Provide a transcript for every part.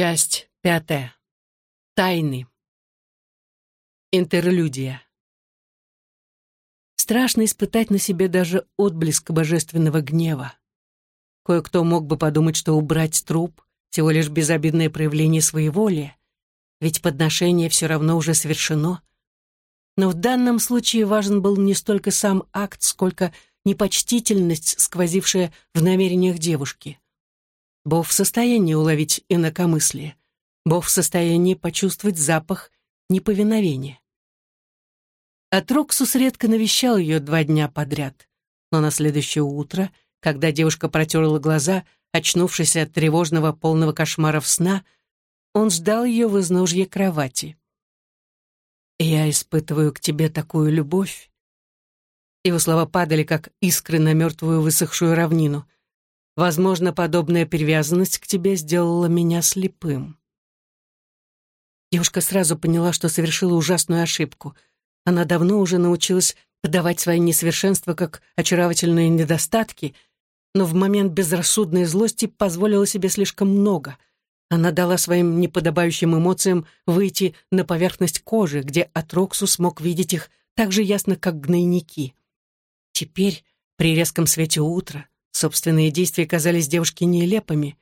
Часть пятая. Тайны. Интерлюдия. Страшно испытать на себе даже отблеск божественного гнева. Кое-кто мог бы подумать, что убрать труп — всего лишь безобидное проявление своеволия, ведь подношение все равно уже совершено. Но в данном случае важен был не столько сам акт, сколько непочтительность, сквозившая в намерениях девушки. Бог в состоянии уловить инакомыслие. Бог в состоянии почувствовать запах неповиновения. Атроксус редко навещал ее два дня подряд, но на следующее утро, когда девушка протерла глаза, очнувшись от тревожного полного кошмаров сна, он ждал ее в изножье кровати. «Я испытываю к тебе такую любовь». Его слова падали, как искры на мертвую высохшую равнину — Возможно, подобная привязанность к тебе сделала меня слепым. Девушка сразу поняла, что совершила ужасную ошибку. Она давно уже научилась подавать свои несовершенства как очаровательные недостатки, но в момент безрассудной злости позволила себе слишком много. Она дала своим неподобающим эмоциям выйти на поверхность кожи, где Атроксус смог видеть их так же ясно, как гнойники. Теперь, при резком свете утра, Собственные действия казались девушке нелепыми.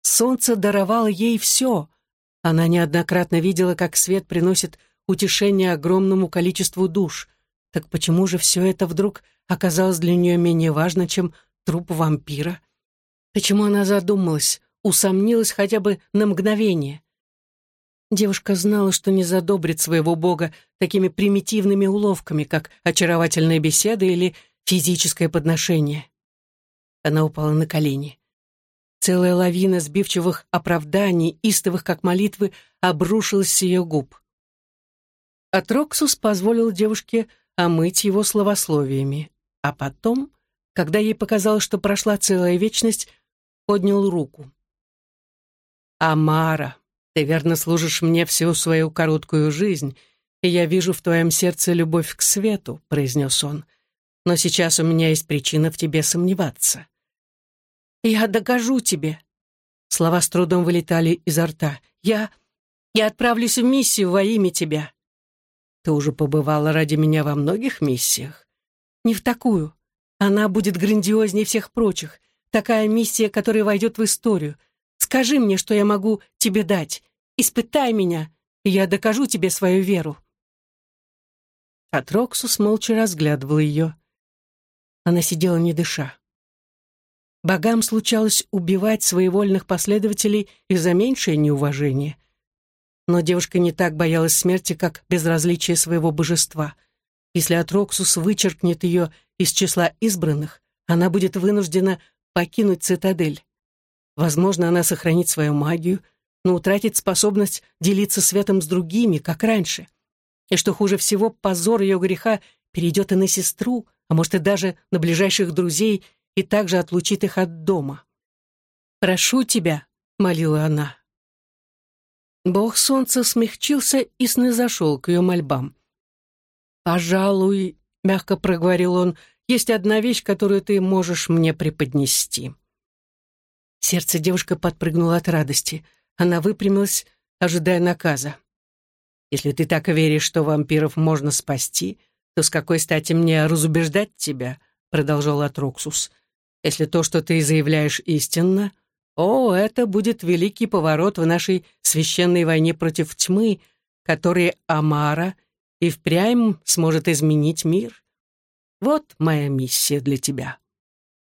Солнце даровало ей все. Она неоднократно видела, как свет приносит утешение огромному количеству душ. Так почему же все это вдруг оказалось для нее менее важно, чем труп вампира? Почему она задумалась, усомнилась хотя бы на мгновение? Девушка знала, что не задобрит своего бога такими примитивными уловками, как очаровательная беседа или физическое подношение. Она упала на колени. Целая лавина сбивчивых оправданий, истовых как молитвы, обрушилась с ее губ. Атроксус позволил девушке омыть его словословиями, а потом, когда ей показалось, что прошла целая вечность, поднял руку. «Амара, ты верно служишь мне всю свою короткую жизнь, и я вижу в твоем сердце любовь к свету», — произнес он. «Но сейчас у меня есть причина в тебе сомневаться. «Я докажу тебе». Слова с трудом вылетали изо рта. «Я... я отправлюсь в миссию во имя тебя». «Ты уже побывала ради меня во многих миссиях?» «Не в такую. Она будет грандиознее всех прочих. Такая миссия, которая войдет в историю. Скажи мне, что я могу тебе дать. Испытай меня, и я докажу тебе свою веру». Атроксус молча разглядывал ее. Она сидела не дыша. Богам случалось убивать своевольных последователей из-за меньшее неуважение. Но девушка не так боялась смерти, как безразличие своего божества. Если Атроксус вычеркнет ее из числа избранных, она будет вынуждена покинуть цитадель. Возможно, она сохранит свою магию, но утратит способность делиться светом с другими, как раньше. И что хуже всего, позор ее греха перейдет и на сестру, а может и даже на ближайших друзей и также отлучит их от дома. «Прошу тебя», — молила она. Бог солнца смягчился и снизошел к ее мольбам. «Пожалуй», — мягко проговорил он, — «есть одна вещь, которую ты можешь мне преподнести». Сердце девушки подпрыгнуло от радости. Она выпрямилась, ожидая наказа. «Если ты так веришь, что вампиров можно спасти, то с какой стати мне разубеждать тебя?» — продолжал Атроксус. Если то, что ты заявляешь, истинно, о, это будет великий поворот в нашей священной войне против тьмы, который Амара и впрямь сможет изменить мир. Вот моя миссия для тебя.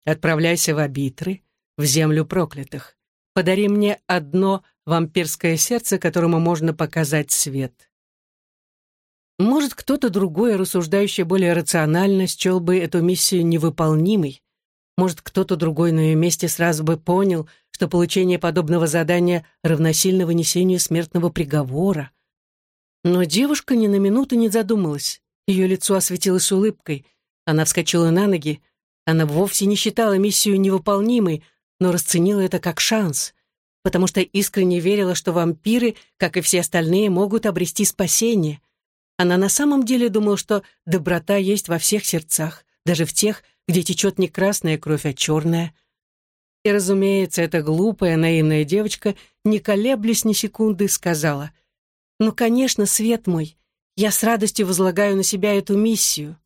Отправляйся в Абитры, в землю проклятых. Подари мне одно вампирское сердце, которому можно показать свет. Может, кто-то другой, рассуждающий более рационально, счел бы эту миссию невыполнимой, может, кто-то другой на ее месте сразу бы понял, что получение подобного задания равносильно вынесению смертного приговора. Но девушка ни на минуту не задумалась. Ее лицо осветилось улыбкой. Она вскочила на ноги. Она вовсе не считала миссию невыполнимой, но расценила это как шанс, потому что искренне верила, что вампиры, как и все остальные, могут обрести спасение. Она на самом деле думала, что доброта есть во всех сердцах, даже в тех, где течет не красная кровь, а черная. И, разумеется, эта глупая, наивная девочка, не колеблясь ни секунды, сказала, «Ну, конечно, свет мой, я с радостью возлагаю на себя эту миссию.